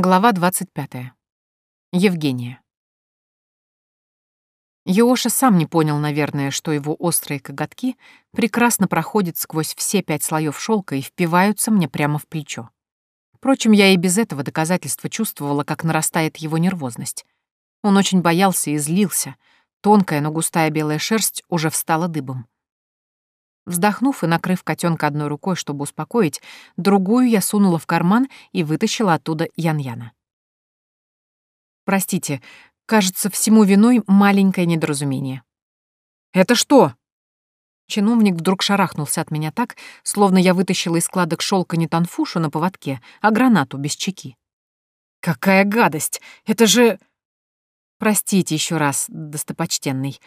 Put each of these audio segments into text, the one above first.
Глава 25. Евгения. Йоша сам не понял, наверное, что его острые коготки прекрасно проходят сквозь все пять слоев шелка и впиваются мне прямо в плечо. Впрочем, я и без этого доказательства чувствовала, как нарастает его нервозность. Он очень боялся и злился. Тонкая, но густая белая шерсть уже встала дыбом. Вздохнув и накрыв котенка одной рукой, чтобы успокоить, другую я сунула в карман и вытащила оттуда Ян-Яна. «Простите, кажется, всему виной маленькое недоразумение». «Это что?» Чиновник вдруг шарахнулся от меня так, словно я вытащила из складок шелка не танфушу на поводке, а гранату без чеки. «Какая гадость! Это же...» «Простите еще раз, достопочтенный»,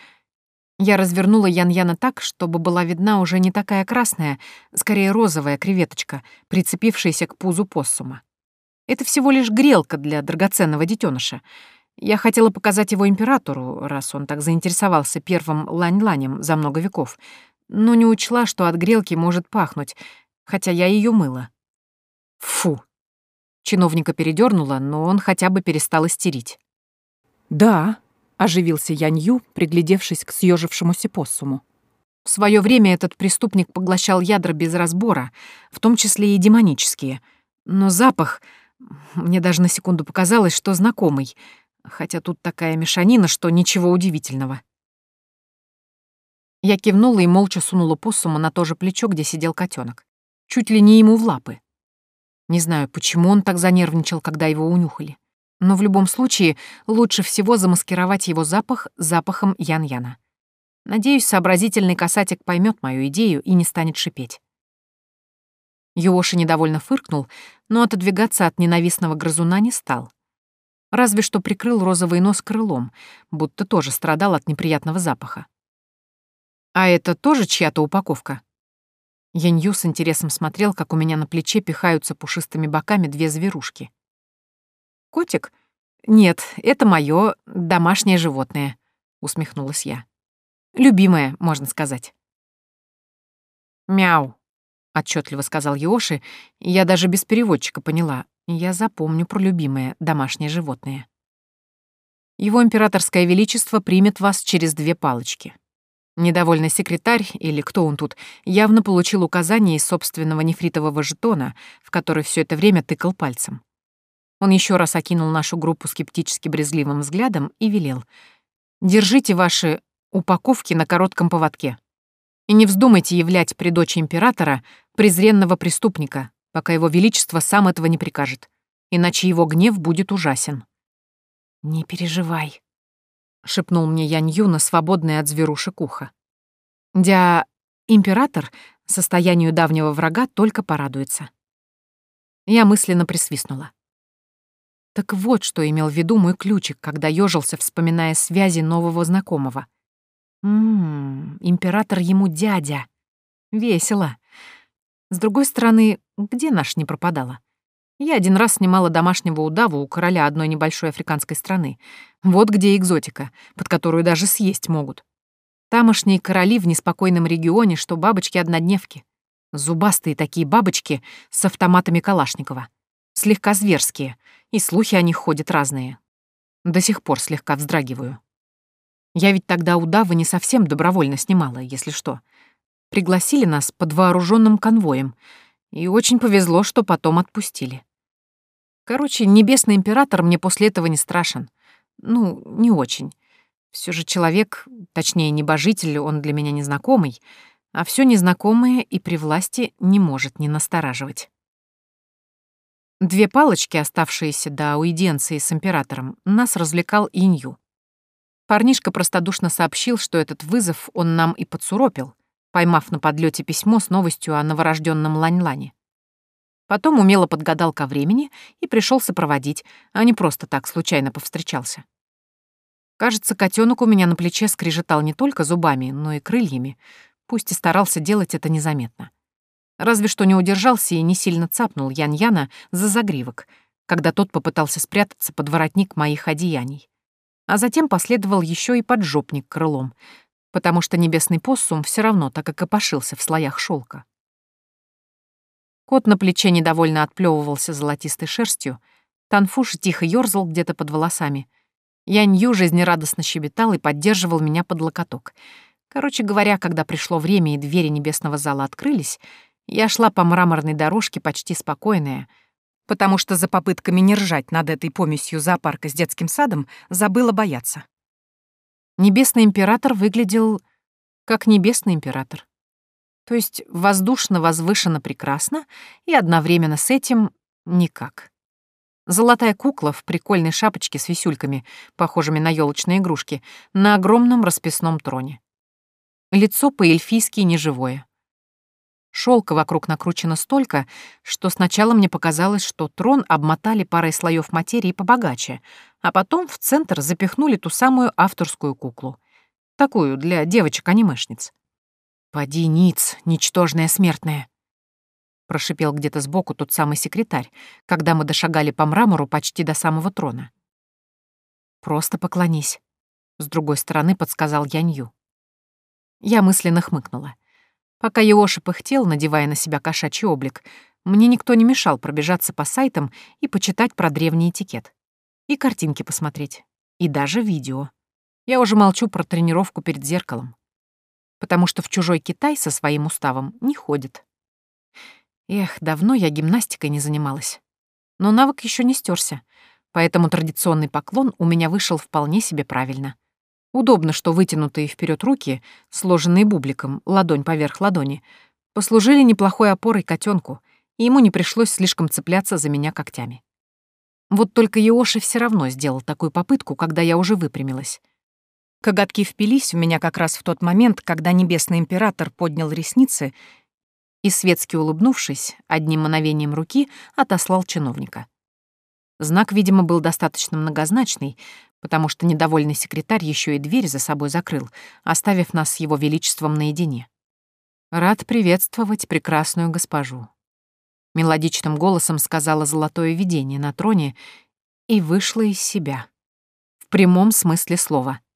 я развернула Ян-Яна так, чтобы была видна уже не такая красная, скорее розовая креветочка, прицепившаяся к пузу поссума. Это всего лишь грелка для драгоценного детеныша. Я хотела показать его императору, раз он так заинтересовался первым лань-ланем за много веков, но не учла, что от грелки может пахнуть, хотя я ее мыла. Фу. Чиновника передернула, но он хотя бы перестал истерить. «Да», Оживился Янью, приглядевшись к съежившемуся поссуму. В свое время этот преступник поглощал ядра без разбора, в том числе и демонические. Но запах... Мне даже на секунду показалось, что знакомый, хотя тут такая мешанина, что ничего удивительного. Я кивнула и молча сунула поссума на то же плечо, где сидел котенок. Чуть ли не ему в лапы. Не знаю, почему он так занервничал, когда его унюхали но в любом случае лучше всего замаскировать его запах запахом Ян-Яна. Надеюсь, сообразительный касатик поймет мою идею и не станет шипеть. Йоши недовольно фыркнул, но отодвигаться от ненавистного грызуна не стал. Разве что прикрыл розовый нос крылом, будто тоже страдал от неприятного запаха. «А это тоже чья-то упаковка?» Янью с интересом смотрел, как у меня на плече пихаются пушистыми боками две зверушки. «Котик? Нет, это мое домашнее животное», — усмехнулась я. «Любимое, можно сказать». «Мяу», — отчетливо сказал Йоши, я даже без переводчика поняла. Я запомню про любимое домашнее животное. Его императорское величество примет вас через две палочки. Недовольный секретарь, или кто он тут, явно получил указание из собственного нефритового жетона, в который все это время тыкал пальцем. Он еще раз окинул нашу группу скептически брезгливым взглядом и велел. «Держите ваши упаковки на коротком поводке. И не вздумайте являть при дочи императора презренного преступника, пока его величество сам этого не прикажет, иначе его гнев будет ужасен». «Не переживай», — шепнул мне Янь Юна, свободная от зверушек ухо. «Дя... император состоянию давнего врага только порадуется». Я мысленно присвистнула. Так вот, что имел в виду мой ключик, когда ёжился, вспоминая связи нового знакомого. Ммм, император ему дядя. Весело. С другой стороны, где наш не пропадала? Я один раз снимала домашнего удаву у короля одной небольшой африканской страны. Вот где экзотика, под которую даже съесть могут. Тамошние короли в неспокойном регионе, что бабочки-однодневки. Зубастые такие бабочки с автоматами Калашникова. Слегка зверские, и слухи о них ходят разные. До сих пор слегка вздрагиваю. Я ведь тогда удавы не совсем добровольно снимала, если что. Пригласили нас под вооруженным конвоем, и очень повезло, что потом отпустили. Короче, небесный император мне после этого не страшен. Ну, не очень. Все же человек, точнее, небожитель, он для меня незнакомый, а все незнакомое и при власти не может не настораживать. Две палочки, оставшиеся до аудиенции с императором, нас развлекал Инью. Парнишка простодушно сообщил, что этот вызов он нам и подсуропил, поймав на подлете письмо с новостью о новорожденном Лань-Лане. Потом умело подгадал ко времени и пришел сопроводить, а не просто так случайно повстречался. Кажется, котенок у меня на плече скрежетал не только зубами, но и крыльями, пусть и старался делать это незаметно. Разве что не удержался и не сильно цапнул Ян-Яна за загривок, когда тот попытался спрятаться под воротник моих одеяний. А затем последовал еще и поджопник крылом, потому что небесный поссум все равно так и копошился в слоях шелка. Кот на плече недовольно отплевывался золотистой шерстью, Танфуш тихо ёрзал где-то под волосами. Янью жизнерадостно щебетал и поддерживал меня под локоток. Короче говоря, когда пришло время и двери небесного зала открылись, я шла по мраморной дорожке почти спокойная, потому что за попытками не ржать над этой помесью зоопарка с детским садом забыла бояться. Небесный император выглядел как небесный император. То есть воздушно, возвышенно, прекрасно, и одновременно с этим никак. Золотая кукла в прикольной шапочке с висюльками, похожими на елочные игрушки, на огромном расписном троне. Лицо по-эльфийски неживое. Шелка вокруг накручено столько, что сначала мне показалось, что трон обмотали парой слоев материи побогаче, а потом в центр запихнули ту самую авторскую куклу. Такую для девочек-анимешниц. «Поди, ниц, ничтожная смертная!» Прошипел где-то сбоку тот самый секретарь, когда мы дошагали по мрамору почти до самого трона. «Просто поклонись», — с другой стороны подсказал Янью. Я мысленно хмыкнула. Пока Еоши пыхтел, надевая на себя кошачий облик, мне никто не мешал пробежаться по сайтам и почитать про древний этикет. И картинки посмотреть. И даже видео. Я уже молчу про тренировку перед зеркалом потому что в чужой Китай со своим уставом не ходит. Эх, давно я гимнастикой не занималась. Но навык еще не стерся, поэтому традиционный поклон у меня вышел вполне себе правильно. Удобно, что вытянутые вперед руки, сложенные бубликом, ладонь поверх ладони, послужили неплохой опорой котенку, и ему не пришлось слишком цепляться за меня когтями. Вот только Йоши все равно сделал такую попытку, когда я уже выпрямилась. Коготки впились в меня как раз в тот момент, когда небесный император поднял ресницы и, светски улыбнувшись, одним мановением руки отослал чиновника. Знак, видимо, был достаточно многозначный, потому что недовольный секретарь еще и дверь за собой закрыл, оставив нас с его величеством наедине. «Рад приветствовать прекрасную госпожу», — мелодичным голосом сказала золотое видение на троне и вышла из себя. В прямом смысле слова —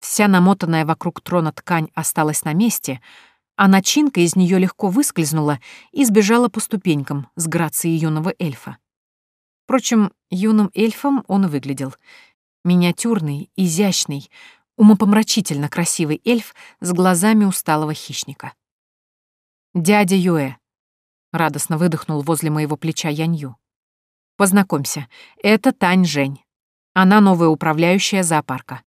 Вся намотанная вокруг трона ткань осталась на месте, а начинка из нее легко выскользнула и сбежала по ступенькам с грацией юного эльфа. Впрочем, юным эльфом он выглядел. Миниатюрный, изящный, умопомрачительно красивый эльф с глазами усталого хищника. «Дядя Юэ», — радостно выдохнул возле моего плеча Янью. «Познакомься, это Тань Жень. Она новая управляющая зоопарка.